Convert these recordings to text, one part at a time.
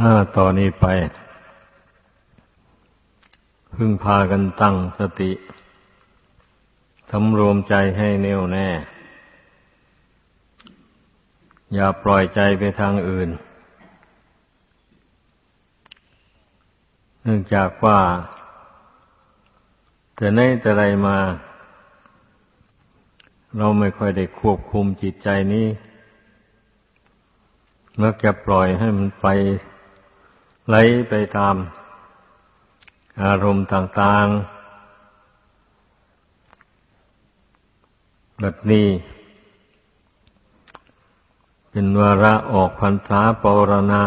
ถ้าต่อนนี้ไป พึ่งพากันตั้งสติสำรวมใจให้แน่วแน่ อย่าปล่อยใจไปทางอื่น เนื่องจากว่า แต่ในแต่ไรมา เราไม่ค่อยได้ควบคุมจิตใจนี้มักจะปล่อยให้มันไป ไหลไปตาม อารมณ์ต่างๆ แบบนี้ เป็นวาระออกพรรษาปรณา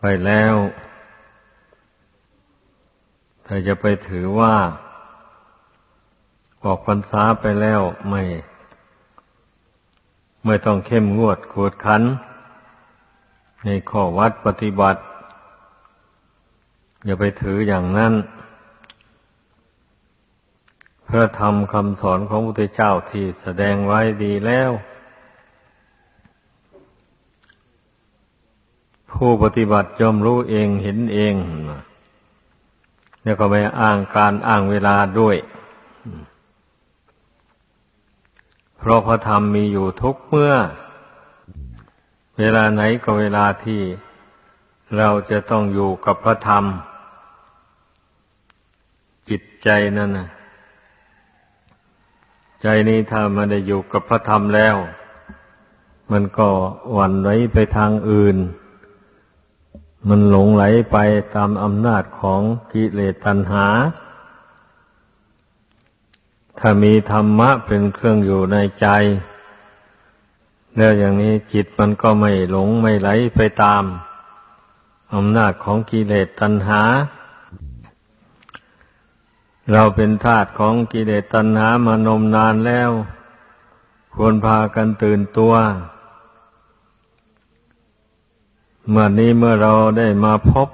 ไปแล้ว ถ้าจะไปถือว่า ออกพรรษาไปแล้วไม่ ไม่ต้องเข้มงวดขวดขัน ในข้อวัดปฏิบัติ อย่าไปถืออย่างนั้น เพื่อทำคำสอนของพระพุทธเจ้าที่แสดงไว้ดีแล้ว ผู้ปฏิบัติย่อมรู้เองเห็นเองแล้วก็ไม่อ้างการอ้างเวลาด้วย เพราะพระธรรมมีอยู่ทุกเมื่อ เวลาไหนก็เวลาที่เราจะต้องอยู่กับพระธรรม จิตใจนั่นนะใจนี้ถ้ามันได้อยู่กับพระธรรมแล้ว มันก็หวั่นไหวไปทางอื่น มันหลงไหลไปตามอำนาจของกิเลสตัณหา ถ้ามีธรรมะเป็นเครื่องอยู่ในใจ แล้วอย่างนี้จิตมันก็ไม่หลงไม่ไหลไปตามอำนาจของกิเลสตัณหา เราเป็นทาสของกิเลสตัณหามานมนานแล้ว ควรพากันตื่นตัว เมื่อนี้เมื่อเราได้มาพบ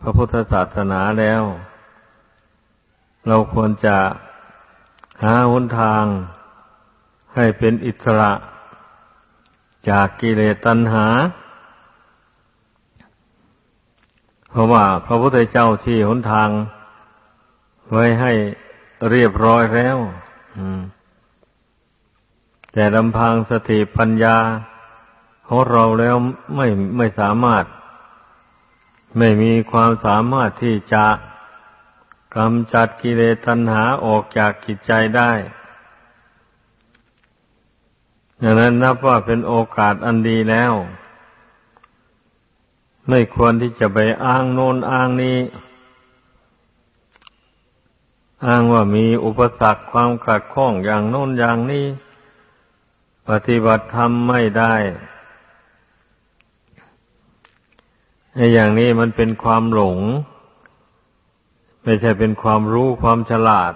พระพุทธศาสนาแล้ว เราควรจะหาหนทางให้เป็นอิสระ จากกิเลสตัณหา เพราะว่าพระพุทธเจ้าที่หนทาง ไว้ให้เรียบร้อยแล้วแต่ลำพังสติปัญญาของเราแล้วไม่ไม่สามารถ ไม่มีความสามารถที่จะกำจัดกิเลสตัณหาออกจากกิจใจได้ อย่างนั้นนับว่าเป็นโอกาสอันดีแล้ว ไม่ควรที่จะไปอ้างโน้นอ้างนี้ อ้างว่ามีอุปสรรคความขัดข้องอย่างโน้นอย่างนี้ ปฏิบัติธรรมไม่ได้ในอย่างนี้มันเป็นความหลง ไม่ใช่เป็นความรู้ความฉลาด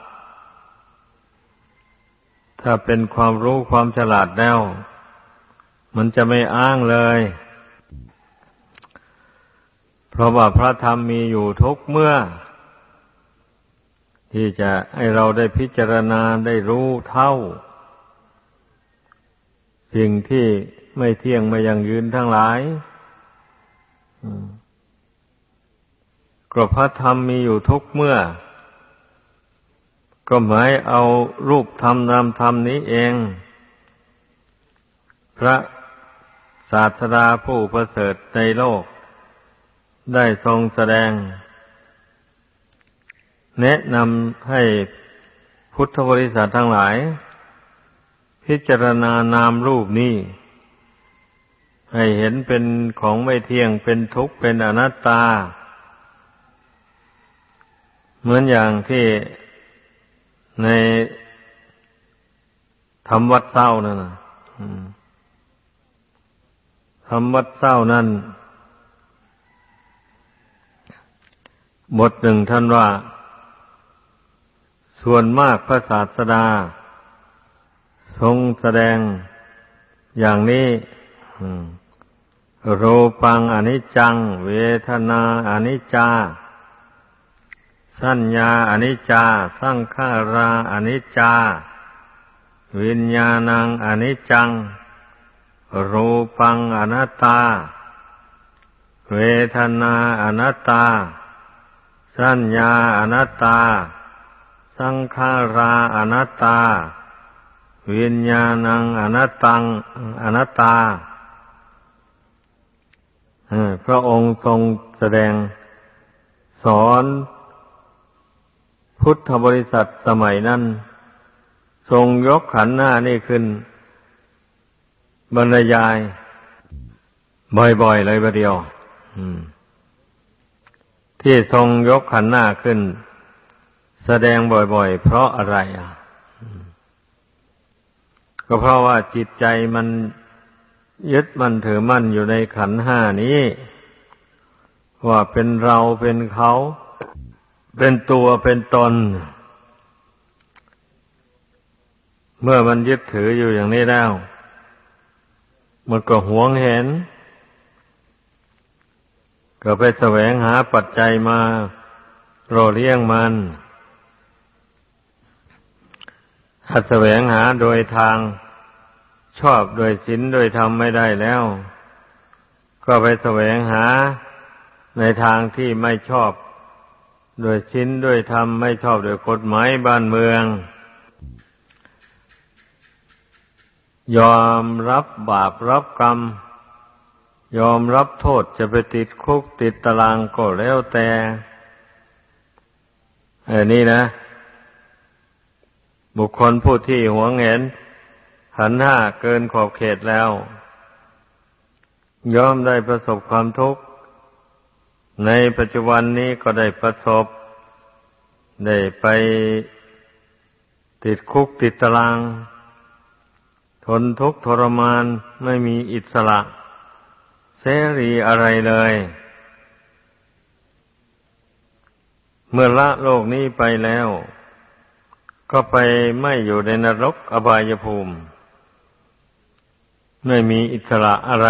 ถ้าเป็นความรู้ความฉลาดแล้ว มันจะไม่อ้างเลย เพราะว่าพระธรรมมีอยู่ทุกเมื่อ ที่จะให้เราได้พิจารณาได้รู้เท่า สิ่งที่ไม่เที่ยงไม่ยังยืนทั้งหลายก็พระธรรมมีอยู่ทุกเมื่อ ก็หมายเอารูปธรรมนามธรรมนี้เอง พระศาสดาผู้ประเสริฐในโลก ได้ทรงแสดง แนะนำให้พุทธบริษัททั้งหลาย พิจารณานามรูปนี้ ให้เห็นเป็นของไม่เที่ยงเป็นทุกข์เป็นอนัตตา เหมือนอย่างที่ ในธรรมวัดเศร้านั่นนะธรรมวัดเศร้านั้นบทหนึ่งท่านว่า ส่วนมากพระศาสดา ทรงแสดงอย่างนี้โรปังอนิจจัง เวทนาอนิจจา สัญญาอนิจจา สังขาราอนิจจา วิญญาณังอนิจจัง รูปังอนัตตา เวทนาอนัตตา สัญญาอนัตตา สังขาราอนัตตา วิญญาณังอนัตตังอนัตตาพระองค์ทรงแสดงสอน พุทธบริษัทสมัยนั้น ทรงยกขันหน้านี่ขึ้น บรรยาย บ่อยๆเลยประเดียวที่ทรงยกขันหน้าขึ้น แสดงบ่อยๆ เพราะอะไรอะก็เพราะว่าจิตใจมันยึดมันถือมั่นอยู่ในขันห้านี้ ว่าเป็นเราเป็นเขา เป็นตัวเป็นตน เมื่อมันยึดถืออยู่อย่างนี้แล้ว มันก็หวงเห็น ก็ไปแสวงหาปัจจัยมาโรเลี้ยงมันถ้าแสวงหาโดยทางชอบโดยศีลโดยธรรมไม่ได้แล้ว ก็ไปแสวงหาในทางที่ไม่ชอบ โดยศีลโดยธรรมไม่ชอบโดยกฎหมายบ้านเมือง ยอมรับบาปรับกรรม ยอมรับโทษจะไปติดคุกติดตารางก็แล้วแต่เออนี่นะ บุคคลผู้ที่หวงเห็นขันห้าเกินขอบเขตแล้วย่อมได้ประสบความทุกข์ ในปัจจุบันนี้ก็ได้ประสบ ได้ไปติดคุกติดตาราง ทนทุกข์ทรมานไม่มีอิสระ เสรีอะไรเลย เมื่อละโลกนี้ไปแล้ว ก็ไปไม่อยู่ในนรกอบายภูมิ ไม่มีอิสระอะไร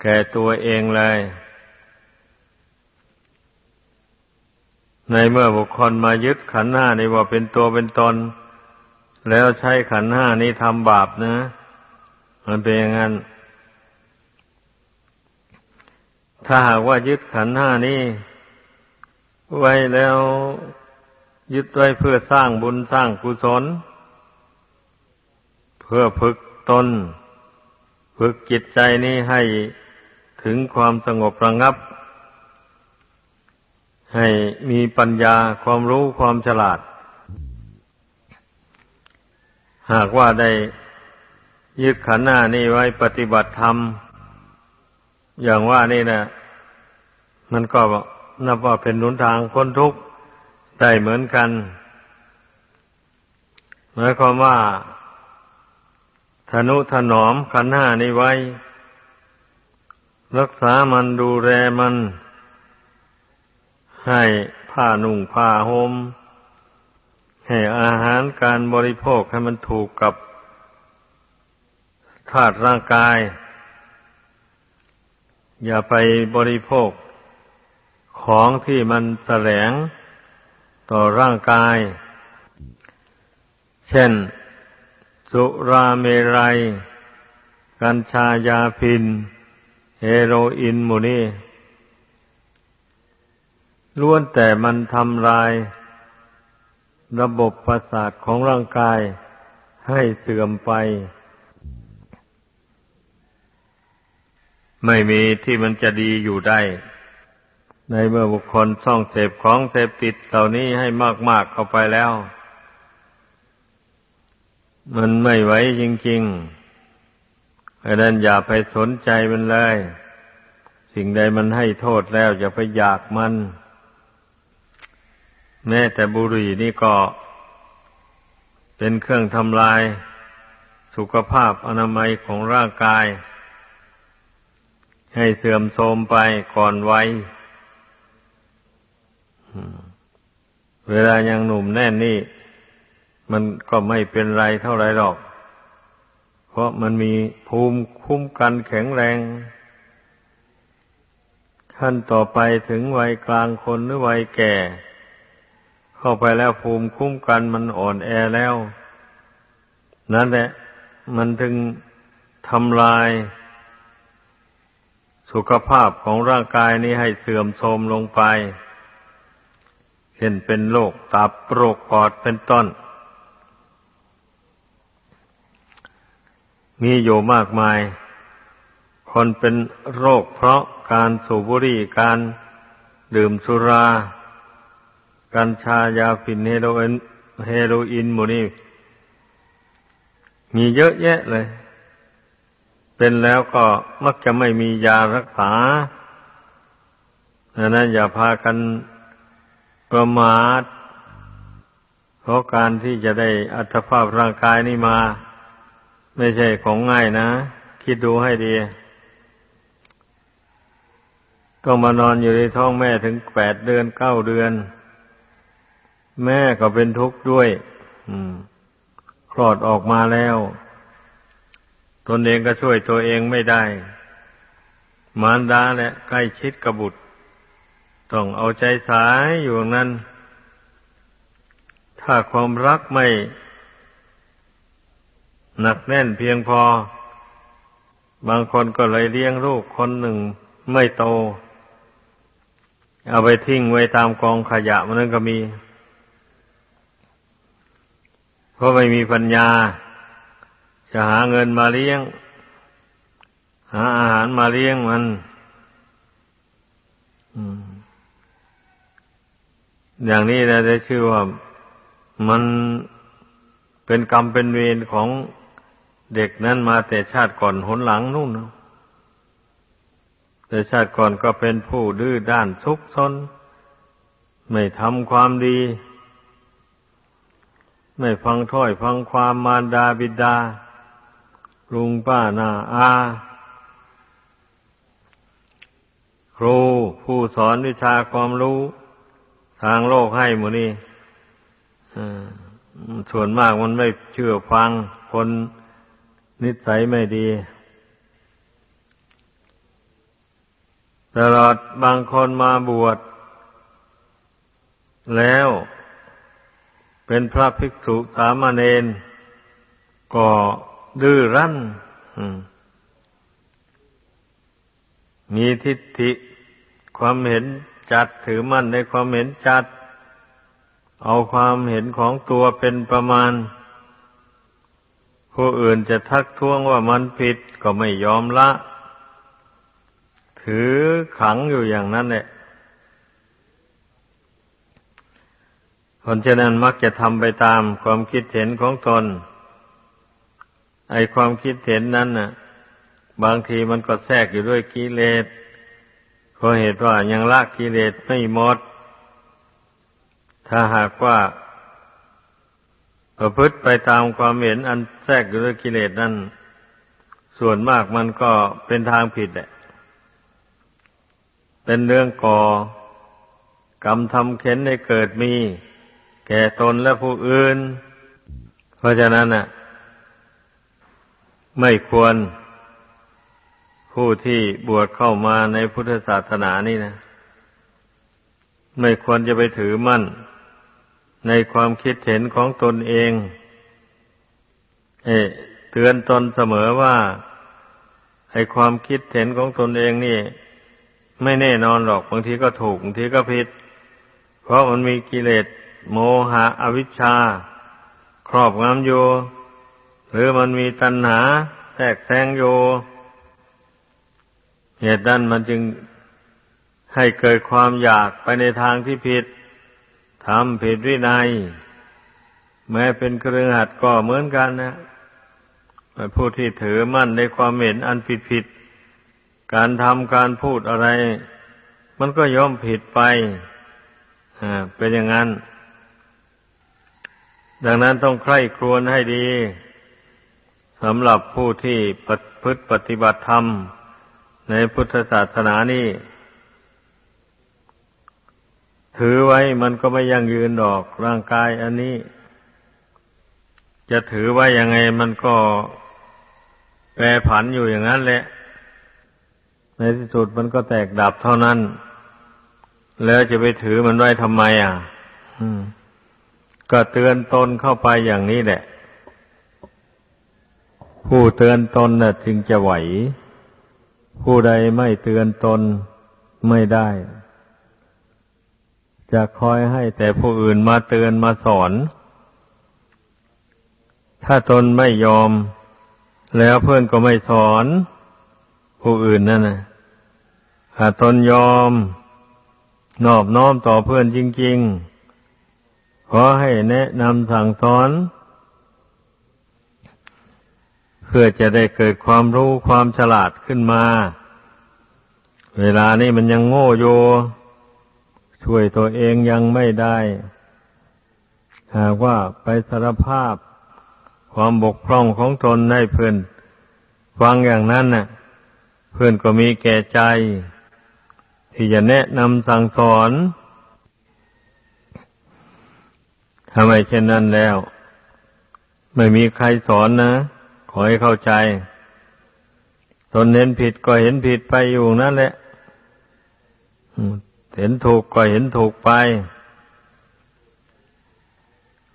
แก่ตัวเองเลย ในเมื่อบุคคลมายึดขันห้านี้ว่าเป็นตัวเป็นตน แล้วใช้ขันห้านี้ทำบาปนะ มันเป็นอย่างนั้น ถ้าหากว่ายึดขันห้านี้ไว้แล้วยึดไว้เพื่อสร้างบุญสร้างกุศล เพื่อฝึกตนฝึกจิตใจนี้ให้ถึงความสงบระงับ ให้มีปัญญาความรู้ความฉลาด หากว่าได้ยึดขันหน้านี้ไว้ปฏิบัติธรรม อย่างว่านี่นะมันก็นับว่าเป็นหนุนทางพ้นทุกข์ได้เหมือนกันหมายความว่าธนุถนอมขันห้านี้ไว้ รักษามันดูแลมัน ให้ผ้านุ่งผ้าหม่มให้อาหารการบริโภคให้มันถูกกับธาตุร่างกาย อย่าไปบริโภค ของที่มันแสลงต่อร่างกาย เช่น สุราเมรัย กัญชายาพิน เฮโรอีนมูนี่ ล้วนแต่มันทำลาย ระบบประสาทของร่างกายให้เสื่อมไป ไม่มีที่มันจะดีอยู่ได้ ในเมื่อบุคคลส่องเสพของเสพติดเหล่านี้ให้มาก ๆ เข้าไปแล้ว มันไม่ไหวจริงๆดังนั้นอย่าไปสนใจมันเลย สิ่งใดมันให้โทษแล้วอย่าไปอยากมัน แม้แต่บุหรี่นี่ก็เป็นเครื่องทำลายสุขภาพอนามัยของร่างกาย ให้เสื่อมโทรมไปก่อนวัยเวลายังหนุ่มแน่นนี่ มันก็ไม่เป็นไรเท่าไรหรอก เพราะมันมีภูมิคุ้มกันแข็งแรง ขั้นต่อไปถึงวัยกลางคนหรือวัยแก่ เข้าไปแล้วภูมิคุ้มกันมันอ่อนแอแล้ว นั่นแหละ มันถึงทำลายสุขภาพของร่างกายนี้ให้เสื่อมโทรมลงไป เช่นเป็นโรคตับโรคปอดเป็นต้น มีอยู่มากมาย คนเป็นโรคเพราะการสูบบุหรี่การดื่มสุรา กัญชายาฝิ่นเฮโรอีนเฮโรอีนหมูนี่มีเยอะแยะเลย เป็นแล้วก็มักจะไม่มียารักษาดังนั้นอย่าพากันประมาทเพราะการที่จะได้อัตภาพร่างกายนี้มา ไม่ใช่ของง่ายนะ คิดดูให้ดี ต้องมานอนอยู่ในท้องแม่ถึงแปดเดือนเก้าเดือน แม่ก็เป็นทุกข์ด้วยคลอดออกมาแล้ว ตนเองก็ช่วยตัวเองไม่ได้ มารดาและใกล้ชิดกบุตร ต้องเอาใจสายอยู่นั้น ถ้าความรักไม่หนักแน่นเพียงพอ บางคนก็เลยเลี้ยงลูกคนหนึ่งไม่โต เอาไปทิ้งไว้ตามกองขยะมันนั่นก็มี ราะไม่มีปัญญา จะหาเงินมาเลี้ยง หาอาหารมาเลี้ยงมันอย่างนี้นะได้ชื่อว่ามันเป็นกรรมเป็นเวรของเด็กนั้นมาแต่ชาติก่อนหนหลังนู่นแต่ชาติก่อนก็เป็นผู้ดื้อด้านทุกซนไม่ทำความดี ไม่ฟังถ้อยฟังความมารดาบิดาลุงป้านาอา ครูผู้สอนวิชาความรู้ ทางโลกให้หมดนี่ส่วนมากมันไม่เชื่อฟังคนนิสัยไม่ดี ตลอดบางคนมาบวชแล้ว เป็นพระภิกษุสามเณรก็ดื้อรั้นมีทิฏฐิความเห็นจัดถือมั่นในความเห็นจัด เอาความเห็นของตัวเป็นประมาณ ผู้อื่นจะทักท้วงว่ามันผิดก็ไม่ยอมละ ถือขังอยู่อย่างนั้นแหละ คนเช่นนั้นมักจะทำไปตามความคิดเห็นของตน ไอความคิดเห็นนั้นน่ะ บางทีมันก็แทรกอยู่ด้วยกิเลสเพราะเหตุว่ายังละกิเลสไม่หมด ถ้าหากว่า ประพฤติไปตามความเห็นอันแทรกอยู่ด้วยกิเลสนั้น ส่วนมากมันก็เป็นทางผิดแหละ เป็นเรื่องก่อกรรมทำเข็นในเกิดมี ก่ตนและผู้อื่น เพราะฉะนั้นน่ะ ไม่ควรผู้ที่บวชเข้ามาในพุทธศาสนานี่นะ ไม่ควรจะไปถือมั่น ในความคิดเห็นของตนเอง เอเตือนตนเสมอว่าไอ้ความคิดเห็นของตนเองนี่ ไม่แน่นอนหรอกบางทีก็ถูกบางทีก็ผิด เพราะมันมีกิเลส โมหะอวิชชา ครอบงำอยู่ หรือมันมีตัณหาแทรกแซงอยู่เหตุนั้นมันจึงให้เกิดความอยากไปในทางที่ผิดทำผิดวินัย แม้เป็นเครือขัดก็เหมือนกันนะผู้ที่ถือมั่นในความเห็นอันผิดผิด การทำการพูดอะไร มันก็ย่อมผิดไปเป็นอย่างนั้น ดังนั้นต้องใคร่ครวญให้ดีสำหรับผู้ที่ปพฤติปฏิบัติธรรม ในพุทธศาสนานี่ ถือไว้มันก็ไม่ยั่งยืนดอกร่างกายอันนี้ จะถือไว้ยังไงมันก็แปรผันอยู่อย่างนั้นแหละ ในที่สุดมันก็แตกดับเท่านั้น แล้วจะไปถือมันไว้ทำไมอะ อืม ก็เตือนตนเข้าไปอย่างนี้แหละ ผู้เตือนตนน่ะจึงจะไหว ผู้ใดไม่เตือนตนไม่ได้ จะคอยให้แต่ผู้อื่นมาเตือนมาสอน ถ้าตนไม่ยอม แล้วเพื่อนก็ไม่สอน ผู้อื่นนั่นนะถ้าตนยอม นอบน้อมต่อเพื่อนจริง ๆ ขอให้แนะนำสั่งสอน เพื่อจะได้เกิดความรู้ความฉลาดขึ้นมา เวลานี้มันยังโง่โยช่วยตัวเองยังไม่ได้ หากว่าไปสารภาพความบกพร่องของตนให้เพื่อนฟังอย่างนั้นน่ะ เพื่อนก็มีแก่ใจ ที่จะแนะนำสั่งสอน ทำไมเช่นนั้นแล้ว ไม่มีใครสอนนะ ขอให้เข้าใจ ตนเห็นผิดก็เห็นผิดไปอยู่นั่นแหละเห็นถูกก็เห็นถูกไป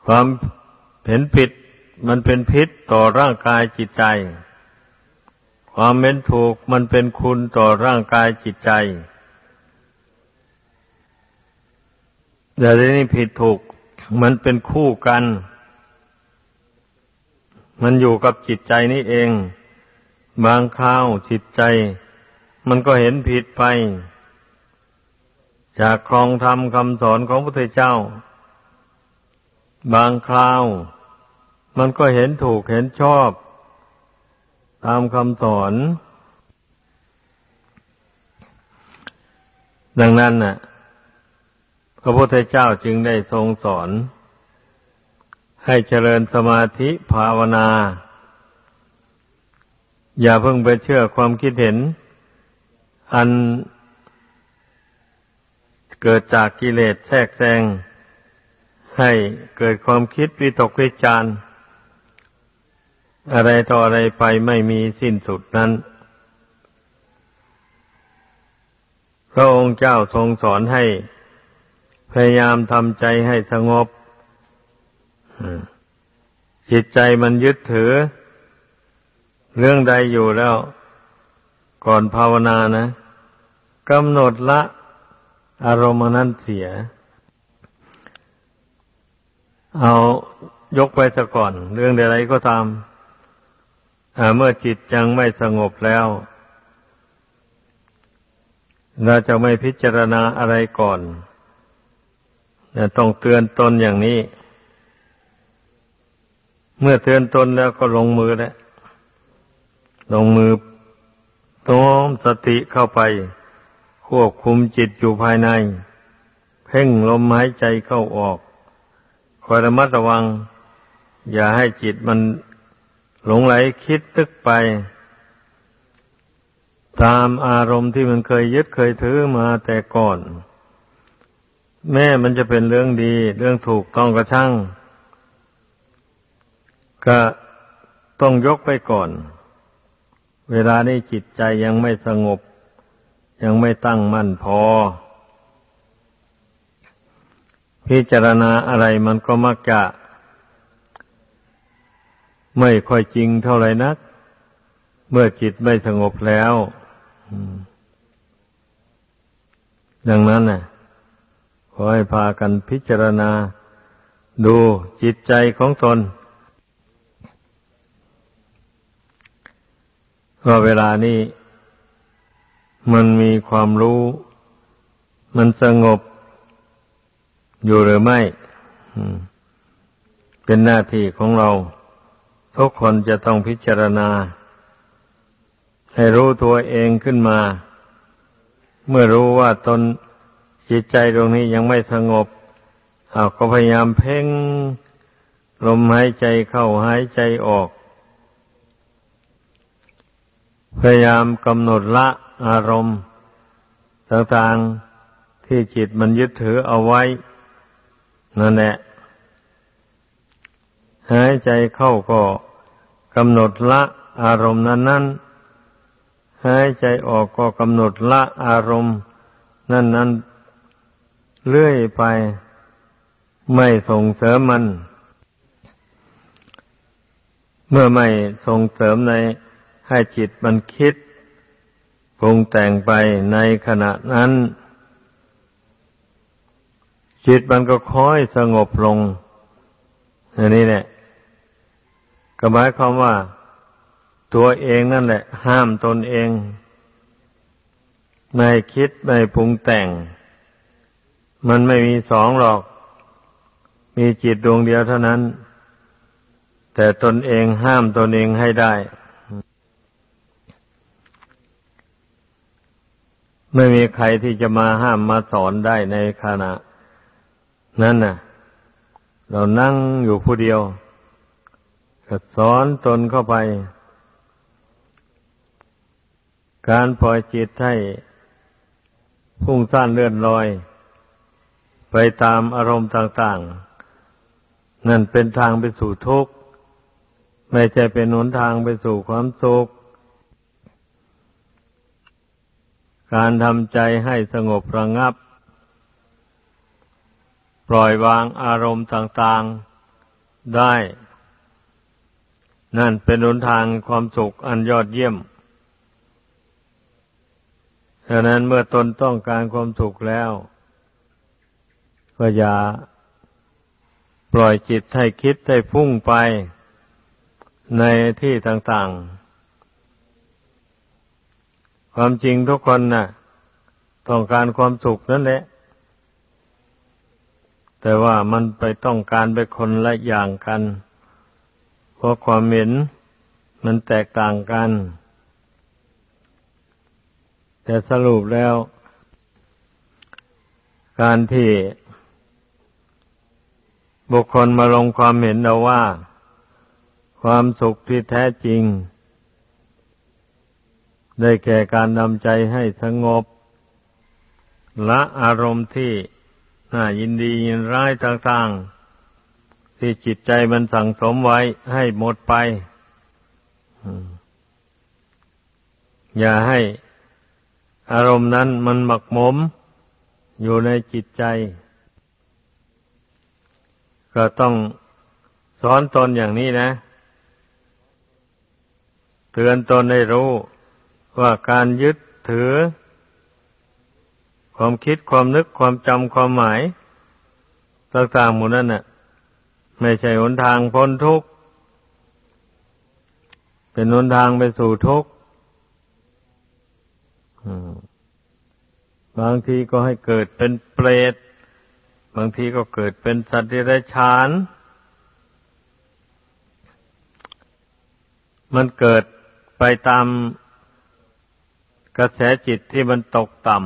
ความเห็นผิดมันเป็นพิษต่อร่างกายจิตใจ ความเห็นถูกมันเป็นคุณต่อร่างกายจิตใจแต่ทีนี้ผิดถูก มันเป็นคู่กัน มันอยู่กับจิตใจนี่เอง บางคราวจิตใจ มันก็เห็นผิดไป จากครองธรรมคำสอนของพระพุทธเจ้า บางคราว มันก็เห็นถูกเห็นชอบ ตามคำสอน ดังนั้นน่ะ ระพุทธเจ้าจึงได้ทรงสอน ให้เจริญสมาธิภาวนา อย่าเพิ่งไปเชื่อความคิดเห็น อันเกิดจากกิเลสแทรกแซงให้เกิดความคิดวิตกวิจารณ์อะไรต่ออะไรไปไม่มีสิ้นสุดนั้น พระองค์เจ้าทรงสอนให้ พยายามทำใจให้สงบจิตใจมันยึดถือ เรื่องใดอยู่แล้ว ก่อนภาวนานะกำหนดละอารมณ์นั้นเสีย เอายกไปซะก่อน เรื่องใดๆก็ตามเมื่อจิตยังไม่สงบแล้ว เราจะไม่พิจารณาอะไรก่อน ต้องเตือนตนอย่างนี้ เมื่อเตือนตนแล้วก็ลงมือแล้วลงมือต้อมสติเข้าไป ควบคุมจิตอยู่ภายใน เพ่งลมหายใจเข้าออก คอยระมัดระวัง อย่าให้จิตมันหลงไหลคิดตึกไป ตามอารมณ์ที่มันเคยยึดเคยถือมาแต่ก่อน แม่มันจะเป็นเรื่องดี เรื่องถูกต้องกระช่าง ก็ต้องยกไปก่อน เวลานี้จิตใจยังไม่สงบ ยังไม่ตั้งมั่นพอ พิจารณาอะไรมันก็มักจะ ไม่ค่อยจริงเท่าไหร่นัก เมื่อจิตไม่สงบแล้วดังนั้นน่ะ ขอให้พากันพิจารณา ดูจิตใจของตนว่าเวลานี้มันมีความรู้ มันสงบอยู่หรือไม่ เป็นหน้าที่ของเรา ทุกคนจะต้องพิจารณา ให้รู้ตัวเองขึ้นมา เมื่อรู้ว่าตน จิตใจตรงนี้ยังไม่สงบเราก็พยายามเพ่งลมหายใจเข้าหายใจออก พยายามกำหนดละอารมณ์ต่างๆที่จิตมันยึดถือเอาไว้ นั่นแหละ หายใจเข้าก็กำหนดละอารมณ์นั้นๆหายใจออกก็กำหนดละอารมณ์ นั้นๆ เรื่อยไป ไม่ส่งเสริมมัน เมื่อไม่ส่งเสริมในให้จิตมันคิดปรุงแต่งไปในขณะนั้น จิตมันก็ค่อยสงบลงอย่างนี้แหละก็หมายความว่า ตัวเองนั่นแหละ ห้ามตนเอง ไม่คิดไม่ปรุงแต่ง มันไม่มีสองหรอก มีจิตดวงเดียวเท่านั้น แต่ตนเองห้ามตนเองให้ได้ ไม่มีใครที่จะมาห้ามมาสอนได้ในขณะ นั้นน่ะ เรานั่งอยู่ผู้เดียวก็สอนตนเข้าไป การปล่อยจิตให้พุ่งซ่านเลื่อนลอย ไปตามอารมณ์ต่างๆ นั่นเป็นทางไปสู่ทุกข์ ไม่ใช่เป็นหนทางไปสู่ความสุข การทำใจให้สงบระงับ ปล่อยวางอารมณ์ต่างๆได้ นั่นเป็นหนทางความสุขอันยอดเยี่ยมฉะนั้นเมื่อตนต้องการความสุขแล้ว ก็อย่าปล่อยจิตให้คิดให้พุ่งไปในที่ต่างๆ ความจริงทุกคนนะ่ะ ต้องการความสุขนั่นแหละ แต่ว่ามันไปต้องการไปคนละอย่างกัน เพราะความเห็นมันแตกต่างกัน แต่สรุปแล้ว การที่ บุคคลมาลงความเห็นเราว่า ความสุขที่แท้จริง ได้แก่การนำใจให้สงบ ละอารมณ์ที่น่ายินดียินร้ายต่างๆ ที่จิตใจมันสั่งสมไว้ให้หมดไป อย่าให้อารมณ์นั้นมันหมักหมมอยู่ในจิตใจ ก็ต้องสอนตนอย่างนี้นะ เตือนตนให้รู้ว่าการยึดถือ ความคิดความนึกความจำความหมายต่างๆหมดนั่นน่ะ ไม่ใช่หนทางพ้นทุกข์เป็นหนทางไปสู่ทุกข์บางทีก็ให้เกิดเป็นเปรต บางทีก็เกิดเป็นสัตว์ที่ไรฉาน มันเกิดไปตามกระแสจิตที่มันตกต่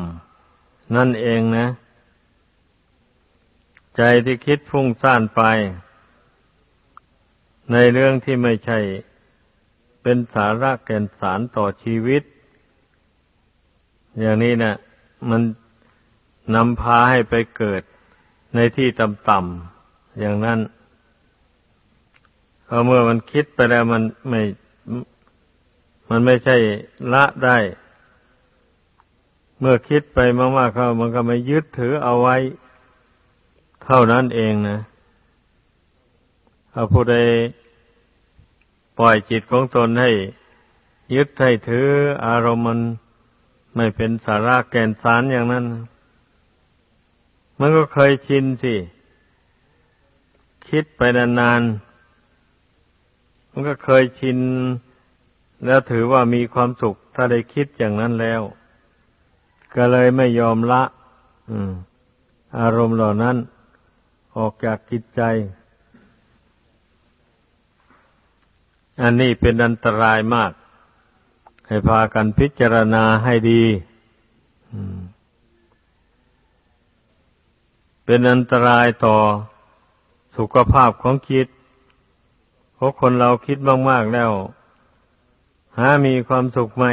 ำนั่นเองนะ ใจที่คิดฟุ้งซ่านไป ในเรื่องที่ไม่ใช่เป็นสาระแก่นสารต่อชีวิต อย่างนี้นะมันนำพาให้ไปเกิด ในที่ต่ำๆอย่างนั้นพอเมื่อมันคิดไปแล้วมันไม่ มันไม่ใช่ละได้ เมื่อคิดไปมากๆเข้ามันก็ไม่ยึดถือเอาไว้ เท่านั้นเองนะถ้าผู้ใดปล่อยจิตของตนให้ ยึดให้ถืออารมณ์มันไม่เป็นสาระแก่นสารอย่างนั้น มันก็เคยชินสิ คิดไปนานๆ มันก็เคยชิน แล้วถือว่ามีความสุข ถ้าได้คิดอย่างนั้นแล้ว ก็เลยไม่ยอมละอารมณ์เหล่านั้น ออกจากจิตใจ อันนี้เป็นอันตรายมาก ให้พากันพิจารณาให้ดี เป็นอันตรายต่อสุขภาพของจิตเพราะคนเราคิดมากๆแล้ว หามีความสุขไหม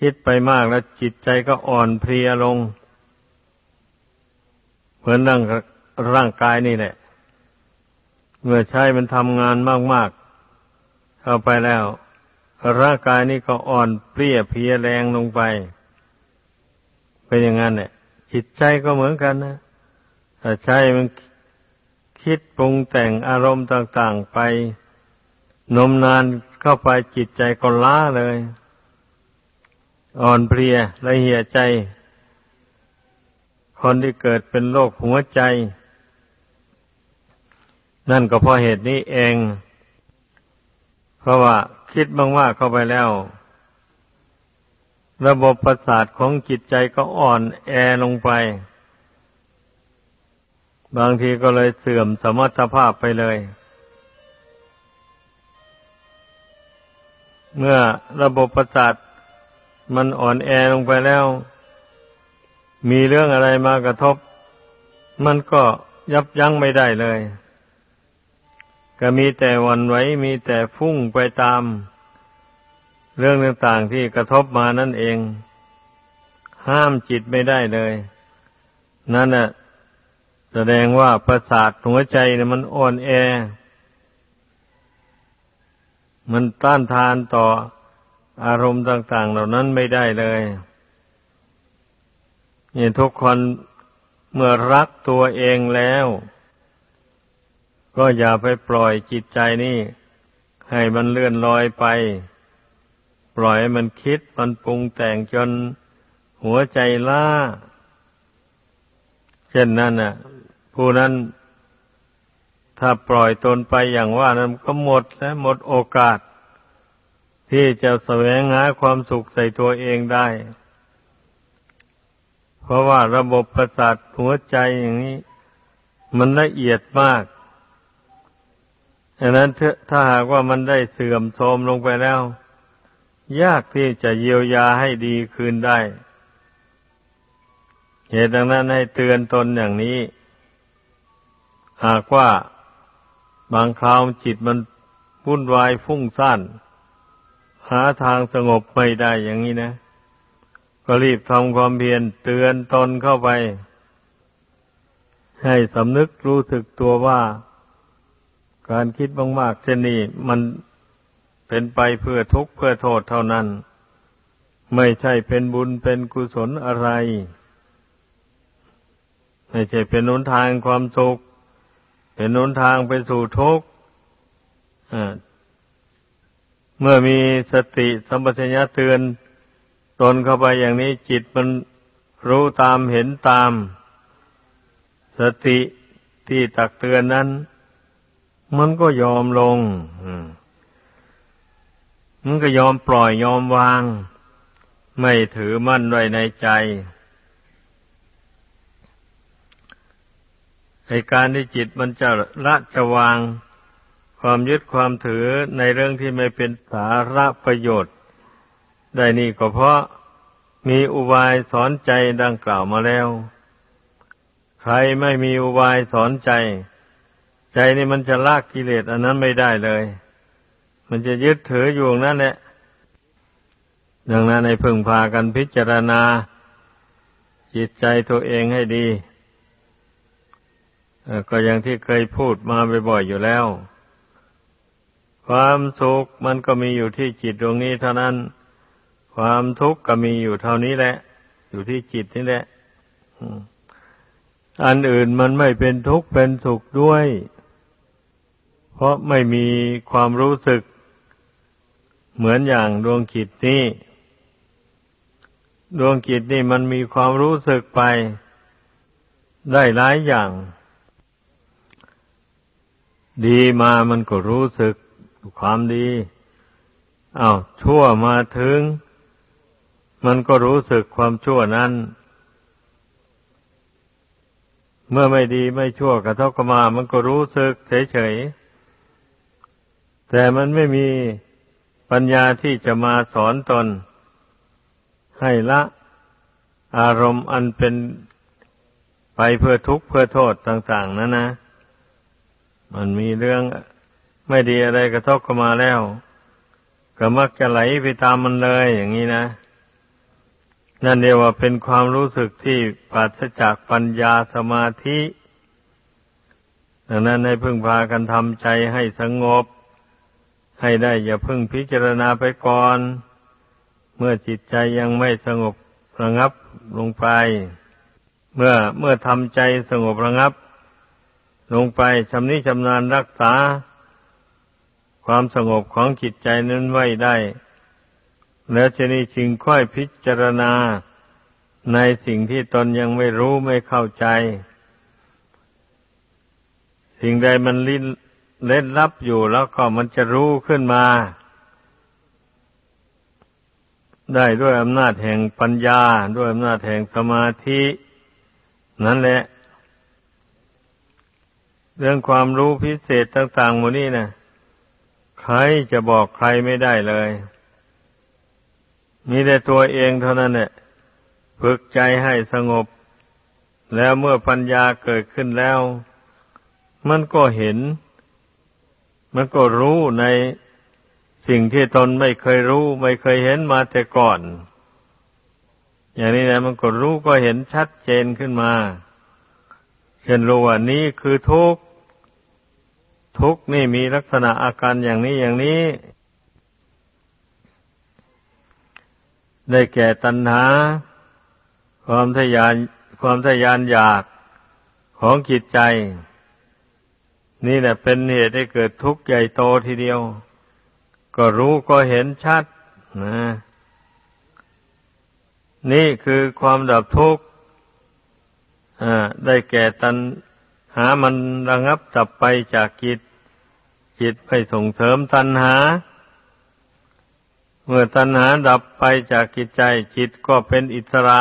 คิดไปมากแล้วจิตใจก็อ่อนเพลียลง เหมือนร่างร่างกายนี่แหละ เมื่อใช้มันทำงานมากเข้าไปแล้ว ร่างกายนี้ก็อ่อนเปรี้ยเพียแรงลงไป เป็นอย่างนั้นเนี่ยจิตใจก็เหมือนกันนะ ถ้าใจมันคิดปรุงแต่งอารมณ์ต่างๆไปนมนานเข้าไปจิตใจก็ล้าเลย อ่อนเพลียละเหี่ยใจ คนที่เกิดเป็นโรคหัวใจ นั่นก็เพราะเหตุนี้เอง เพราะว่าคิดมากๆเข้าไปแล้ว ระบบประสาทของจิตใจก็อ่อนแอลงไป บางทีก็เลยเสื่อมสมรรถภาพไปเลย เมื่อระบบประสาทมันอ่อนแอลงไปแล้ว มีเรื่องอะไรมากระทบ มันก็ยับยั้งไม่ได้เลย ก็มีแต่วันไหวมีแต่ฟุ้งไปตาม เรื่องต่างๆที่กระทบมานั่นเอง ห้ามจิตไม่ได้เลย นั่นน่ะ แสดงว่าประสาทหัวใจเนี่ยมันอ่อนแอ มันต้านทานต่ออารมณ์ต่าง ๆ เหล่านั้นไม่ได้เลยนี่ทุกคนเมื่อรักตัวเองแล้ว ก็อย่าไปปล่อยจิตใจนี่ ให้มันเลื่อนลอยไป ปล่อยให้มันคิดมันปรุงแต่งจนหัวใจล่าเช่นนั้นน่ะ ผู้นั้นถ้าปล่อยตนไปอย่างว่านั้นก็หมดและหมดโอกาส ที่จะแสวงหาความสุขใส่ตัวเองได้ เพราะว่าระบบประสาทหัวใจอย่างนี้ มันละเอียดมากดังนั้นถ้าหากว่ามันได้เสื่อมโทรมลงไปแล้ว ยากที่จะเยียวยาให้ดีคืนได้ เหตุดังนั้นให้เตือนตนอย่างนี้ หากว่าบางคราวจิตมันวุ่นวายฟุ้งซ่านหาทางสงบไม่ได้อย่างนี้นะ ก็รีบทำความเพียรเตือนตนเข้าไป ให้สำนึกรู้สึกตัวว่า การคิดมากๆเช่นนี้มันเป็นไปเพื่อทุกข์เพื่อโทษเท่านั้น ไม่ใช่เป็นบุญเป็นกุศลอะไร ไม่ใช่เป็นหนทางความสุข เป็นหนทางไปสู่ทุกข์เมื่อมีสติสัมปชัญญะเตือนตนเข้าไปอย่างนี้จิตมันรู้ตามเห็นตาม สติที่ตักเตือนนั้น มันก็ยอมลงมันก็ยอมปล่อยยอมวาง ไม่ถือมั่นไว้ในใจ ในการที่จิตมันจะละจะวางความยึดความถือในเรื่องที่ไม่เป็นสาระประโยชน์ ได้นี่ก็เพราะมีอุบายสอนใจดังกล่าวมาแล้ว ใครไม่มีอุบายสอนใจ ใจนี่มันจะลากกิเลสอันนั้นไม่ได้เลย มันจะยึดถืออยู่นั่นแหละดังนั้นในพึงพากันพิจารณา จิตใจตัวเองให้ดี ก็อย่างที่เคยพูดมาบ่อยๆอยู่แล้ว ความสุขมันก็มีอยู่ที่จิตดวงนี้เท่านั้น ความทุกข์ก็มีอยู่เท่านี้แหละ อยู่ที่จิตนี่แหละอันอื่นมันไม่เป็นทุกข์เป็นสุขด้วย เพราะไม่มีความรู้สึก เหมือนอย่างดวงจิตนี้ดวงจิตนี่มันมีความรู้สึกไป ได้หลายอย่าง ดีมามันก็รู้สึกความดีอา้าวชั่วมาถึง มันก็รู้สึกความชั่วนั้น เมื่อไม่ดีไม่ชั่วกระทบกมา มันก็รู้สึกเฉยๆ แต่มันไม่มีปัญญาที่จะมาสอนตน ให้ละอารมณ์อันเป็นไปเพื่อทุกข์เพื่อโทษต่าง ๆนั่นนะ มันมีเรื่องไม่ดีอะไรกระทบเข้ามาแล้ว ก็มักจะไหลไปตามมันเลยอย่างนี้นะ นั่นเดียวว่าเป็นความรู้สึกที่ปราศจากปัญญาสมาธิดังนั้นให้พึ่งพากันทำใจให้สงบ ให้ได้อย่าพึ่งพิจารณาไปก่อน เมื่อจิตใจยังไม่สงบระงับลงไป เมื่อเมื่อทำใจสงบระงับ ลงไปชำนิชำนาญรักษา ความสงบของจิตใจนั้นไว้ได้ แล้วจะนี่จึงค่อยพิจารณาในสิ่งที่ตนยังไม่รู้ไม่เข้าใจ สิ่งใดมันลิ้นเล่นลับอยู่แล้วก็มันจะรู้ขึ้นมา ได้ด้วยอำนาจแห่งปัญญา ด้วยอำนาจแห่งสมาธิ นั่นแหละ เรื่องความรู้พิเศษต่างๆหมดนี้นะใครจะบอกใครไม่ได้เลย มีแต่ตัวเองเท่านั้นแหละฝึกใจให้สงบ แล้วเมื่อปัญญาเกิดขึ้นแล้ว มันก็เห็น มันก็รู้ในสิ่งที่ตนไม่เคยรู้ ไม่เคยเห็นมาแต่ก่อน อย่างนี้นะมันก็รู้ก็เห็นชัดเจนขึ้นมาเช่นรู้ว่านี้คือทุกข์ ทุกข์นี่มีลักษณะอาการอย่างนี้อย่างนี้ ได้แก่ตัณหา ความทยานความทยานอยากของจิตใจ นี่แหละเป็นเหตุให้เกิดทุกข์ใหญ่โตทีเดียว ก็รู้ก็เห็นชัดนะนี่คือความดับทุกข์ได้แก่ตันหามันระงับจับไปจากจิต จิตไปส่งเสริมตัณหา เมื่อตัณหาดับไปจากจิตใจ จิตก็เป็นอิสระ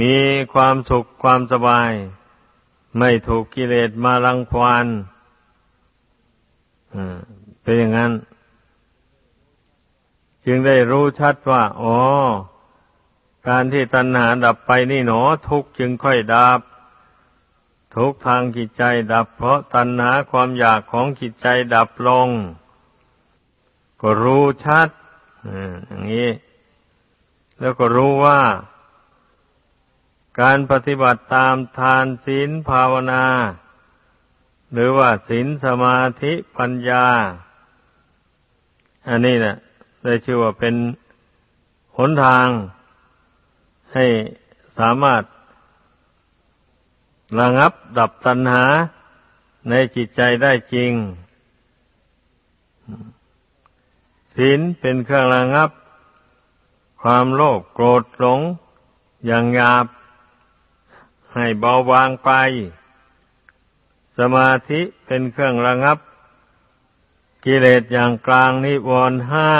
มีความสุขความสบาย ไม่ถูกกิเลสมาลังควานเป็นอย่างนั้น จึงได้รู้ชัดว่า อ๋อ การที่ตัณหาดับไปนี่หนอ ทุกจึงค่อยดับ ทุกทางจิตใจดับเพราะตัณหาความอยากของจิตใจดับลง ก็รู้ชัดอย่างนี้ แล้วก็รู้ว่า การปฏิบัติตามทานศีลภาวนา หรือว่าศีลสมาธิปัญญา อันนี้นะได้ชื่อว่าเป็นหนทางให้สามารถ ระงับดับตัณหาในจิตใจได้จริง ศีลเป็นเครื่องระงับ ความโลภโกรธหลง อย่างหยาบ ให้เบาบางไป สมาธิเป็นเครื่องระงับ กิเลสอย่างกลางนิวรณ์ห้า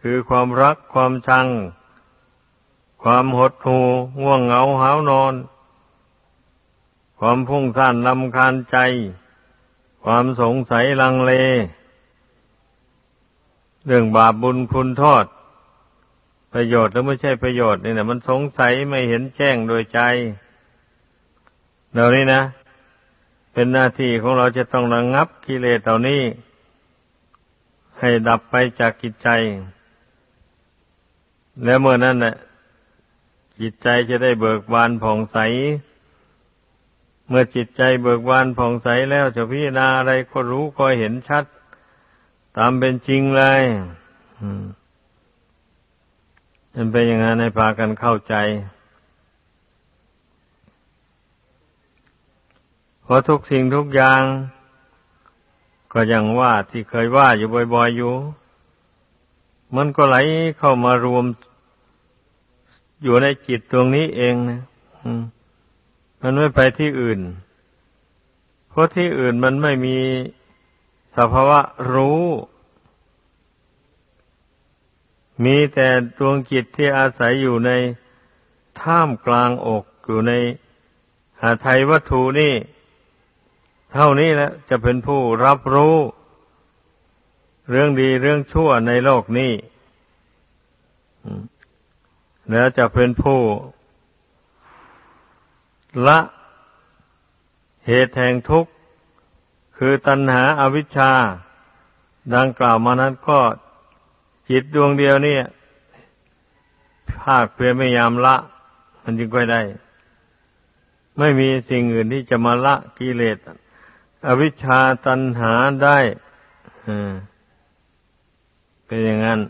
คือความรักความชัง ความหดหู่ง่วงเหงาหานอน ความพุ่งซ่านลำคาญใจ ความสงสัยลังเล เรื่องบาปบุญคุณโทษ ประโยชน์หรือไม่ใช่ประโยชน์นี่นะมันสงสัยไม่เห็นแจ้งโดยใจเหล่านี้นะ เป็นหน้าที่ของเราจะต้องระงงับกิเลสเหล่านี้ ให้ดับไปจากจิตใจ แล้วเมื่อนั้นแหละจิตใจจะได้เบิกบานผ่องใส เมื่อจิตใจเบิกบานผ่องใสแล้วจะพิจารณาอะไรก็รู้ก็เห็นชัด ตามเป็นจริงเลยมันเป็นอย่างนั้นให้พากันเข้าใจ เพราะทุกสิ่งทุกอย่าง ก็ยังว่าที่เคยว่าอยู่บ่อยๆอยู่ มันก็ไหลเข้ามารวมอยู่ในจิตตรงนี้เองนะมั มันไม่ไปที่อื่น เพราะที่อื่นมันไม่มีสภาวะรู้ มีแต่ดวงจิตที่อาศัยอยู่ในท่ามกลางอกอยู่ในหาไทยวัตถุนี่ เท่านี้แหละจะเป็นผู้รับรู้ เรื่องดีเรื่องชั่วในโลกนี้แล้วจะเป็นผู้ ละเหตุแห่งทุกข์คือตัณหาอาวิชชา ดังกล่าวมานั้นก็จิตดวงเดียวนี่ภาคเพื่อไม่ยามละ มันจึงค่ได้ ไม่มีสิ่งอื่นที่จะมาละกิเลสอวิชชาตันหาได้เป็นอย่างนั้น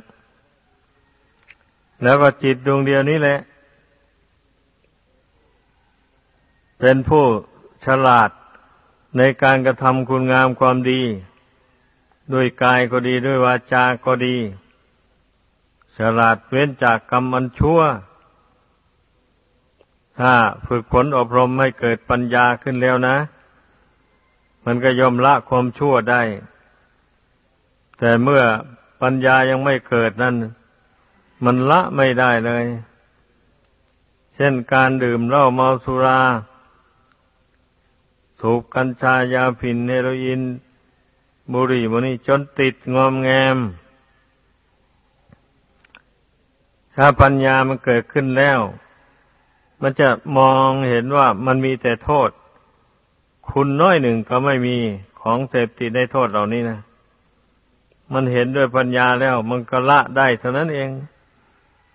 แล้วก็จิตดวงเดียวนี้แหละ เป็นผู้ฉลาดในการกระทำคุณงามความดี ด้วยกายก็ดีด้วยวาจาก็ดี ฉลาดเว้นจากกรรมอันชั่ว ถ้าฝึกฝนอบรมให้เกิดปัญญาขึ้นแล้วนะ มันก็ยอมละความชั่วได้ แต่เมื่อปัญญายังไม่เกิดนั้นมันละไม่ได้เลย เช่นการดื่มเหล้าเมาสุรา ถูกกัญชายาผินเฮโรอีนบุหรี่มันนี่จนติดงอมแงม ถ้าปัญญามันเกิดขึ้นแล้ว มันจะมองเห็นว่ามันมีแต่โทษ คุณน้อยหนึ่งก็ไม่มีของเสพติดในโทษเหล่านี้นะ มันเห็นด้วยปัญญาแล้ว มันก็ละได้เท่านั้นเอง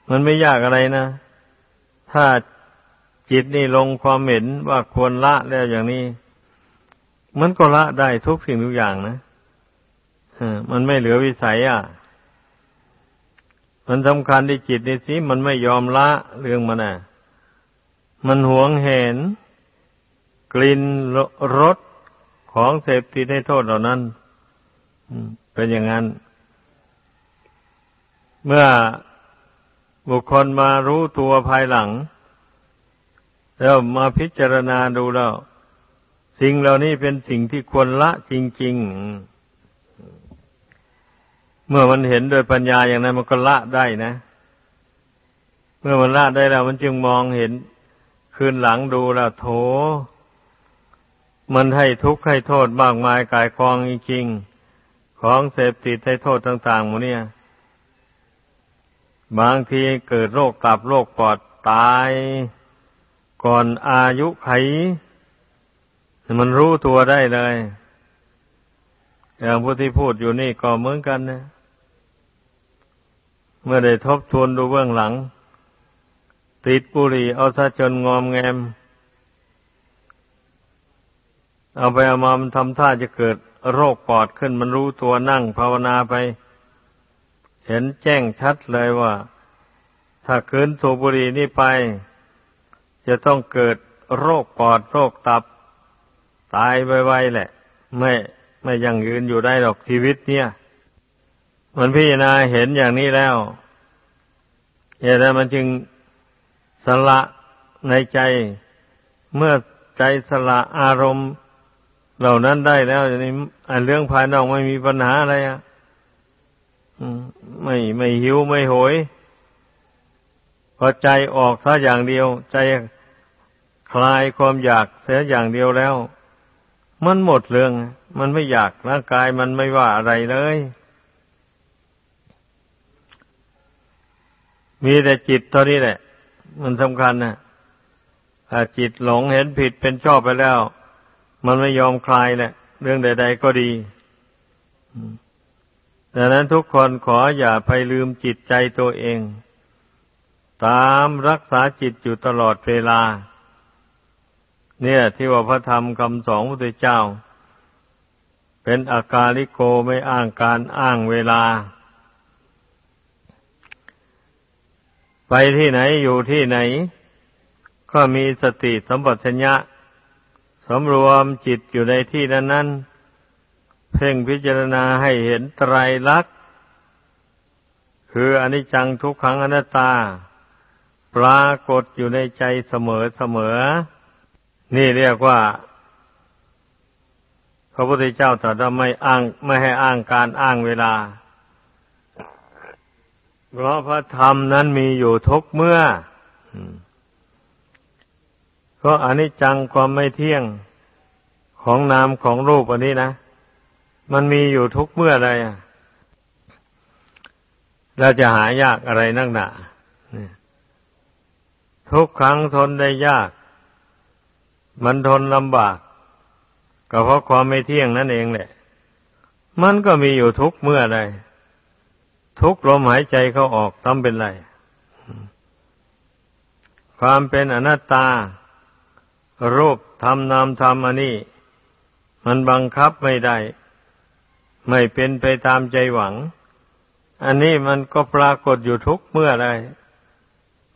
มันไม่ยากอะไรนะ ถ้าจิตนี่ลงความเห็นว่าควรละแล้วอย่างนี้ มันก็ละได้ทุกสิ่งทุกอย่างนะมันไม่เหลือวิสัยอะ มันสำคัญที่จิตนี่สิ มันไม่ยอมละเรื่องมันอะ มันหวงเห็น กลิ่นรสของเสพติดให้โทษเหล่านั้นเป็นอย่างนั้น เมื่อบุคคลมารู้ตัวภายหลัง แล้วมาพิจารณาดูแล้ว สิ่งเหล่านี้เป็นสิ่งที่ควรละจริง ๆ เมื่อมันเห็นโดยปัญญาอย่างนั้นมันก็ละได้นะ เมื่อมันละได้แล้ว มันจึงมองเห็นคืนหลังดูแล้วโถ มันให้ทุกข์ให้โทษมากมายกายคลองจริงๆของเสพติดให้โทษต่างๆหมดเนี่ย บางทีเกิดโรคตับโรคปอดตาย ก่อนอายุไข มันรู้ตัวได้เลยอย่างผู้ที่พูดอยู่นี่ก็เหมือนกันนะเมื่อได้ทบทวนดูเบื้องหลัง ติดบุหรี่เอาซะจนงอมแงม เอาไปเอามามันทำท่าจะเกิดโรคปอดขึ้น มันรู้ตัวนั่งภาวนาไป เห็นแจ้งชัดเลยว่า ถ้าคืนสูบบุหรี่นี่ไป จะต้องเกิดโรคปอดโรคตับ ตายไวๆแหละ ไม่ไม่ยังยืนอยู่ได้หรอกชีวิตเนี่ย มันพิจารณาเห็นอย่างนี้แล้วเหตุใดมันจึงสละในใจ เมื่อใจสละอารมณ์เหล่านั้นได้แล้วอย่างนี้เรื่องภายนอกไม่มีปัญหาอะไรอะไม่ไม่หิวไม่โหยพอใจออกซะอย่างเดียว ใจคลายความอยากเสียอย่างเดียวแล้ว มันหมดเรื่อง มันไม่อยากร่างกายมันไม่ว่าอะไรเลย มีแต่จิตเท่านี้แหละ มันสำคัญนะถ้าจิตหลงเห็นผิดเป็นชอบไปแล้ว มันไม่ยอมคลายแหละ เรื่องใด ๆ ก็ดีดังนั้นทุกคนขออย่าไปลืมจิตใจตัวเอง ตามรักษาจิตอยู่ตลอดเวลา เนี่ย ที่ว่าพระธรรมคำสองพระเจ้า เป็นอากาลิโกไม่อ้างการอ้างเวลา ไปที่ไหนอยู่ที่ไหน ก็มีสติสัมปชัญญะสำรวมจิตอยู่ในที่นั้นนั้นเพ่งพิจารณาให้เห็นไตรลักษณ์คืออนิจจังทุกขังอนัตตา ปรากฏอยู่ในใจเสมอเสมอ นี่เรียกว่า พระพุทธเจ้าตรัสไม่อ้างไม่ให้อ้างการอ้างเวลา เพราะพระธรรมนั้นมีอยู่ทุกเมื่อก็อนิจจังความไม่เที่ยงของนามของรูปอันนี้นะ มันมีอยู่ทุกเมื่อใดอะเราจะหายากอะไรนักหนาทุกครั้งทนได้ยาก มันทนลำบาก ก็เพราะความไม่เที่ยงนั่นเองแหละ มันก็มีอยู่ทุกเมื่อใดทุกลมหายใจเขาออกทำเป็นไร ความเป็นอนัตตา รูปธรรมนามธรรมอันนี้ มันบังคับไม่ได้ ไม่เป็นไปตามใจหวัง อันนี้มันก็ปรากฏอยู่ทุกเมื่อใด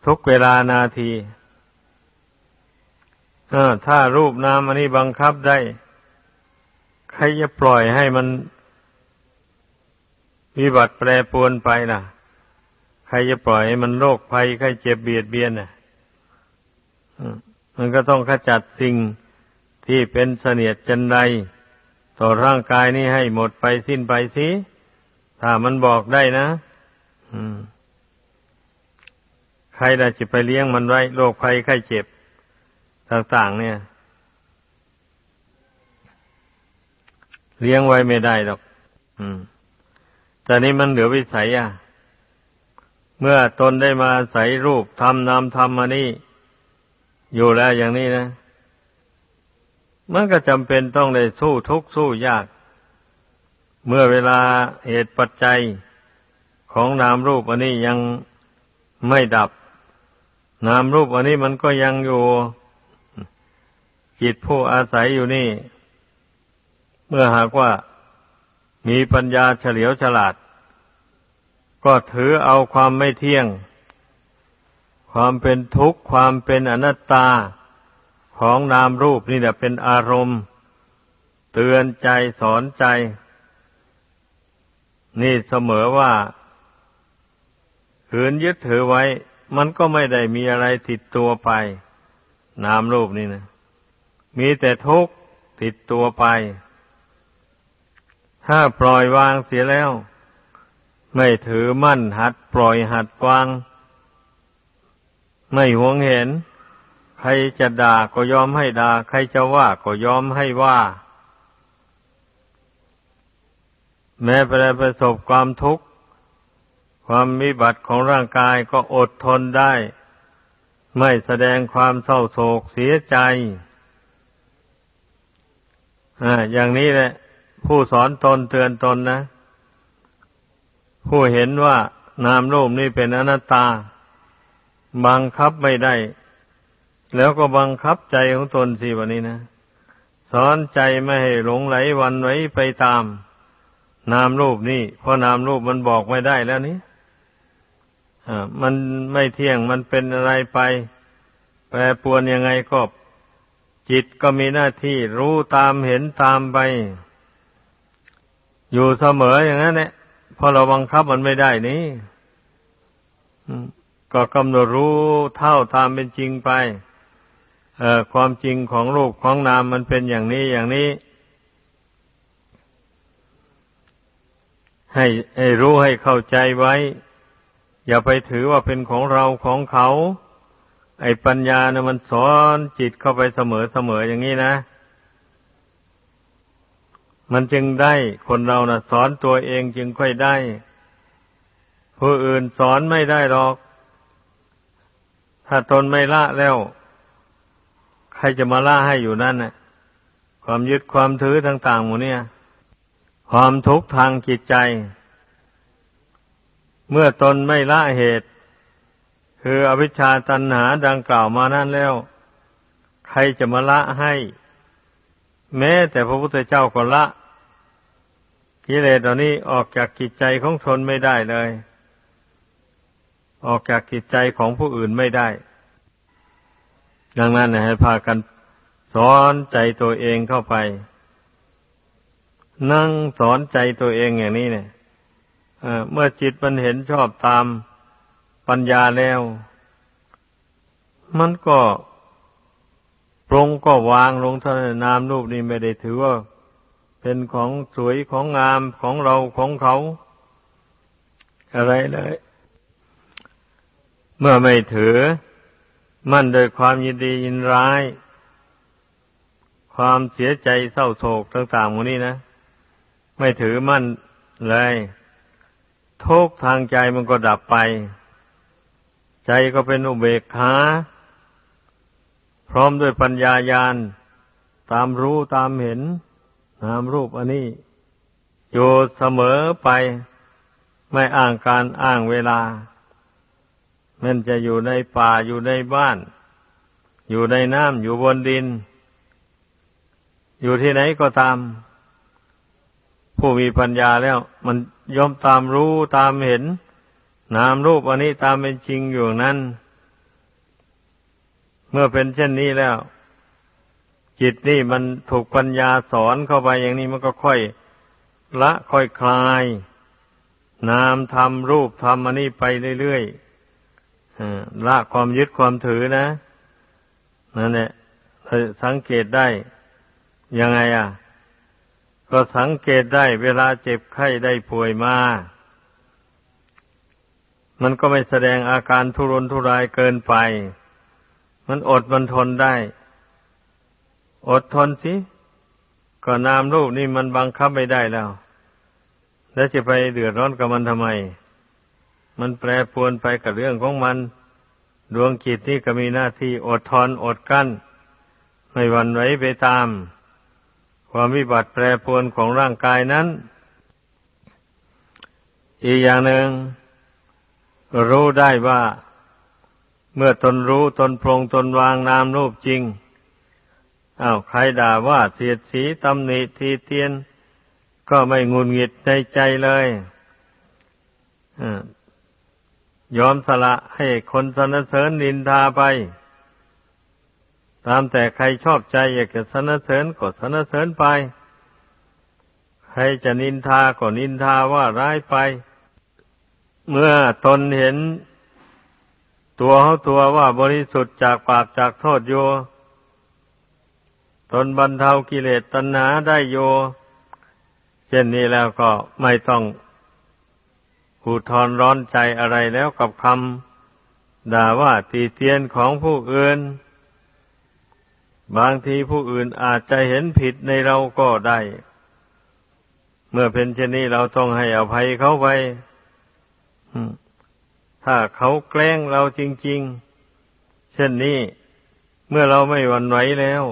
ทุกเวลานาที ถ้ารูปนามอันนี้บังคับได้ ใครจะปล่อยให้มันวิบัติแปรปรวนไปล่ะ ใครจะปล่อยให้มันโรคภัยใครเจ็บเบียดเบียนน่ะมันก็ต้องขจัดสิ่งที่เป็นเสนียดจันไรต่อร่างกายนี้ให้หมดไปสิ้นไปสิถ้ามันบอกได้นะใครได้จะไปเลี้ยงมันไว้โรคภัยไข้เจ็บ ต่างๆเนี่ย เลี้ยงไว้ไม่ได้หรอก อืม แต่นี้มันเหลือวิสัยอะ เมื่อตนได้มาใส่รูปทำนามทำมานี่ อยู่แล้วอย่างนี้นะ มันก็จำเป็นต้องได้สู้ทุกข์สู้ยาก เมื่อเวลาเหตุปัจจัยของนามรูปอันนี้ยังไม่ดับ นามรูปอันนี้มันก็ยังอยู่ จิตผู้อาศัยอยู่นี่ เมื่อหากว่ามีปัญญาเฉลียวฉลาด ก็ถือเอาความไม่เที่ยง ความเป็นทุกข์ความเป็นอนัตตาของนามรูปนี่แหละเป็นอารมณ์ เตือนใจสอนใจ นี่เสมอว่าขืนยึดถือไว้ มันก็ไม่ได้มีอะไรติดตัวไป นามรูปนี่นะ มีแต่ทุกข์ติดตัวไป ถ้าปล่อยวางเสียแล้ว ไม่ถือมั่นหัดปล่อยหัดวาง ไม่หวงเห็น ใครจะด่าก็ยอมให้ด่า ใครจะว่าก็ยอมให้ว่า แม้ไปประสบความทุกข์ ความมิบัติของร่างกายก็อดทนได้ ไม่แสดงความเศร้าโศกเสียใจ อ่า อย่างนี้แหละ ผู้สอนตนเตือนตนนะ ผู้เห็นว่านามรูปนี้เป็นอนัตตา บังคับไม่ได้ แล้วก็บังคับใจของตนสิวันนี้นะสอนใจไม่ให้หลงไหลวันไหวไปตาม นามรูปนี่เพราะนามรูปมันบอกไม่ได้แล้วนี้มันไม่เที่ยงมันเป็นอะไรไป แปรปวนยังไงก็ จิตก็มีหน้าที่รู้ตามเห็นตามไป อยู่เสมออย่างนั้นเนี่ยพอเราบังคับมันไม่ได้นี่ก็กำหนดรู้เท่าตามเป็นจริงไปเอ่อความจริงของรูปของนามมันเป็นอย่างนี้อย่างนี้ ให้ให้รู้ให้เข้าใจไว้ อย่าไปถือว่าเป็นของเราของเขา ไอ้ปัญญานะมันสอนจิตเข้าไปเสมอเสมออย่างนี้นะ มันจึงได้คนเรานะ่ะ สอนตัวเองจึงค่อยได้ผู้อื่นสอนไม่ได้หรอก ถ้าตนไม่ละแล้ว ใครจะมาละให้อยู่นั่นน่ะ ความยึดความถือต่างๆหมดเนี่ย ความทุกข์ทางจิตใจ เมื่อตนไม่ละเหตุ คืออวิชชาตันหาดังกล่าวมานั่นแล้ว ใครจะมาละให้ แม้แต่พระพุทธเจ้าก็ละกิเลสเหล่านี้ออกจากกิจใจของตนไม่ได้เลย ออกจากกิจใจของผู้อื่นไม่ได้ ดังนั้นให้พากันสอนใจตัวเองเข้าไป นั่งสอนใจตัวเองอย่างนี้เนี่ยเมื่อจิตมันเห็นชอบตาม ปัญญาแล้ว มันก็ปรงก็วางลงเท่านามรูปนี้ไม่ได้ถือว่า เป็นของสวยของงามของเราของเขา อะไรเลย เมื่อไม่ถือ มั่นโดยความยินดียินร้าย ความเสียใจเศร้าโศกต่างๆหมดนี้นะ ไม่ถือมั่นเลยทุกทางใจมันก็ดับไป ใจก็เป็นอุเบกขาพร้อมด้วยปัญญายาณตามรู้ตามเห็นนามรูปอันนี้อยู่เสมอไป ไม่อ้างการอ้างเวลามันจะอยู่ในป่าอยู่ในบ้าน อยู่ในน้ำอยู่บนดิน อยู่ที่ไหนก็ตาม ผู้มีปัญญาแล้ว มันย่อมตามรู้ตามเห็น นามรูปอันนี้ตามเป็นจริงอยู่นั้น เมื่อเป็นเช่นนี้แล้ว จิตนี่มันถูกปัญญาสอนเข้าไปอย่างนี้มันก็ค่อยละค่อยคลาย นามธรรมรูปธรรมอันนี้ไปเรื่อยๆละความยึดความถือนะนั่นแหละสังเกตได้ ยังไงอะ ก็สังเกตได้เวลาเจ็บไข้ได้ป่วยมา มันก็ไม่แสดงอาการทุรนทุรายเกินไป มันอดมันทนได้ อดทนสิ ก็นามรูปนี่มันบังคับไม่ได้แล้ว แล้วจะไปเดือดร้อนกับมันทำไม มันแปรปรวนไปกับเรื่องของมัน ดวงจิตนี่ก็มีหน้าที่อดทนอดกั้น ไม่หวั่นไหวไปตาม ความวิบัติแปรปรวนของร่างกายนั้น อีกอย่างหนึ่ง รู้ได้ว่า เมื่อตนรู้ตนพรงตนวางนามรูปจริงอา้าวใครด่าว่าเสียดสีตำหนิทีเตียน ก็ไม่งุนงิดในใจเลยยอมสละให้คนสนเสริญนินทาไป ตามแต่ใครชอบใจอยากจะสนเสริญก็สนเสริญไป ใครจะนินทาก็นินทาว่าร้ายไป เมื่อตนเห็นตัวเขาตัวว่าบริสุทธิ์จากปากจากโทษโย ตนบรรเทากิเลสตัณหาได้โย เช่นนี้แล้วก็ไม่ต้องหูทอนร้อนใจอะไรแล้วกับคำด่าว่าตีเตียนของผู้อื่น บางทีผู้อื่นอาจจะเห็นผิดในเราก็ได้ เมื่อเป็นเช่นนี้เราต้องให้อภัยเขาไป ถ้าเขาแกล้งเราจริง ๆ เช่นนี้เมื่อเราไม่หวั่นไหวแล้ว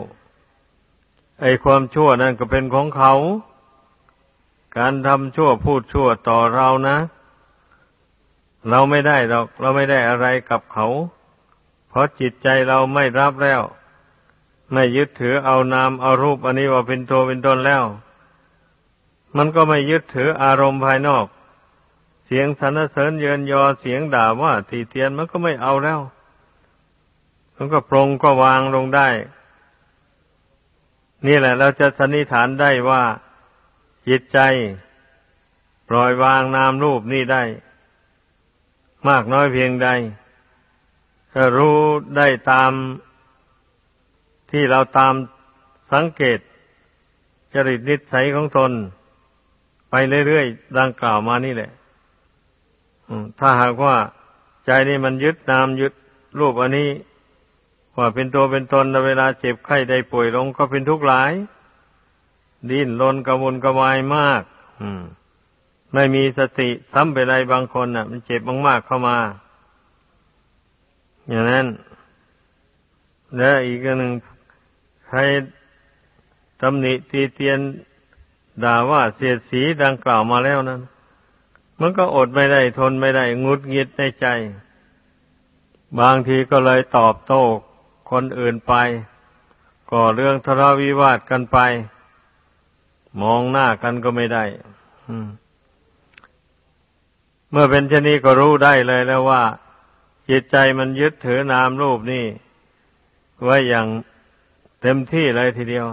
ไอ้ความชั่วนั่นก็เป็นของเขา การทำชั่วพูดชั่วต่อเรานะ เราไม่ได้หรอกเราไม่ได้อะไรกับเขา เพราะจิตใจเราไม่รับแล้ว ไม่ยึดถือเอานามเอารูปอันนี้ว่าเป็นตัวเป็นตนแล้ว มันก็ไม่ยึดถืออารมณ์ภายนอก เสียงสรรเสริญเยินยอเสียงด่าว่าตีเตียนมันก็ไม่เอาแล้ว มันก็ปรงก็วางลงได้ นี่แหละ เราจะสันนิษฐานได้ว่าจิตใจ ปล่อยวางนามรูปนี่ได้ มากน้อยเพียงใดถ้ารู้ได้ตามที่เราตามสังเกต จริตนิสัยของตน ไปเรื่อยๆดังกล่าวมานี่แหละ ถ้าหากว่าใจนี่มันยึดนามยึดรูปอันนี้ ว่าเป็นตัวเป็นตนในเวลาเจ็บไข้ได้ป่วยลงก็เป็นทุกข์หลาย ดิ้นรนกระวนกระวายมากไม่มีสติซ้ำไปไรบางคนน่ะ มันเจ็บมากๆเข้ามา อย่างนั้น และอีกหนึ่งใครตำหนิตีเตียนด่าว่าเสียดสีดังกล่าวมาแล้วนั้น มันก็อดไม่ได้ทนไม่ได้งุดงิดในใจ บางทีก็เลยตอบโต้คนอื่นไป ก่อเรื่องทะเลาะวิวาทกันไป มองหน้ากันก็ไม่ได้เมื่อเป็นเช่นนี้ก็รู้ได้เลยแล้วว่า จิตใจมันยึดถือนามรูปนี่ไว้อย่างเต็มที่เลยทีเดียว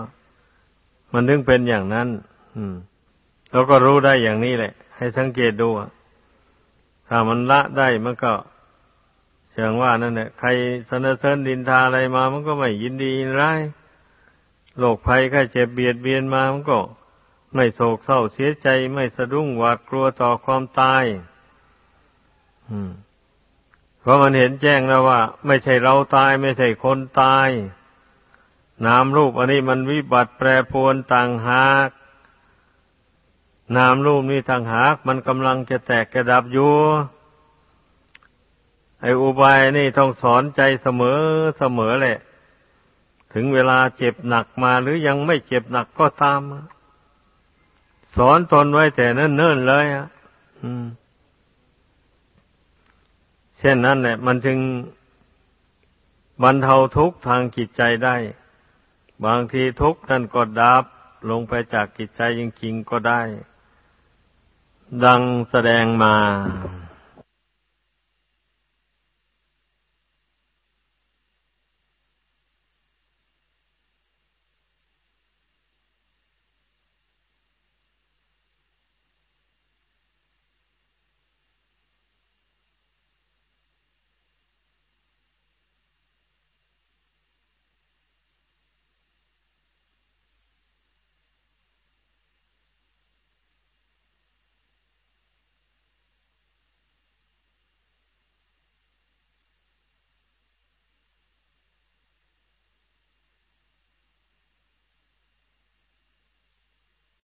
มันถึงเป็นอย่างนั้น อืมเราก็รู้ได้อย่างนี้แหละ ให้สังเกตดูถ้ามันละได้มันก็เชิงว่านั่นแหละใครสนเสริญดินทาอะไรมา มันก็ไม่ยินดีร้ายโรคภัยแค่เจ็บเบียดเบียนมามันก็ไม่โศกเศร้าเสียใจไม่สะดุ้งหวาดกลัวต่อความตายเพราะมันเห็นแจ้งแล้วว่า ไม่ใช่เราตายไม่ใช่คนตาย นามรูปอันนี้มันวิบัติแปรปรวนต่างหาก นามรูปนี้ต่างหาก มันกำลังจะแตกกระดับอยู่ไอ้อุบายนี่ต้องสอนใจเสมอเสมอแหละ ถึงเวลาเจ็บหนักมาหรือยังไม่เจ็บหนักก็ตาม สอนตนไว้แต่นั่นเนิ่นเลยอะเช่นนั้นแหละ มันจึงบรรเทาทุกข์ทางจิตใจได้ บางทีทุกข์นั่นก็ดับลงไปจากกิจใจจริงๆก็ได้ ดังแสดงมา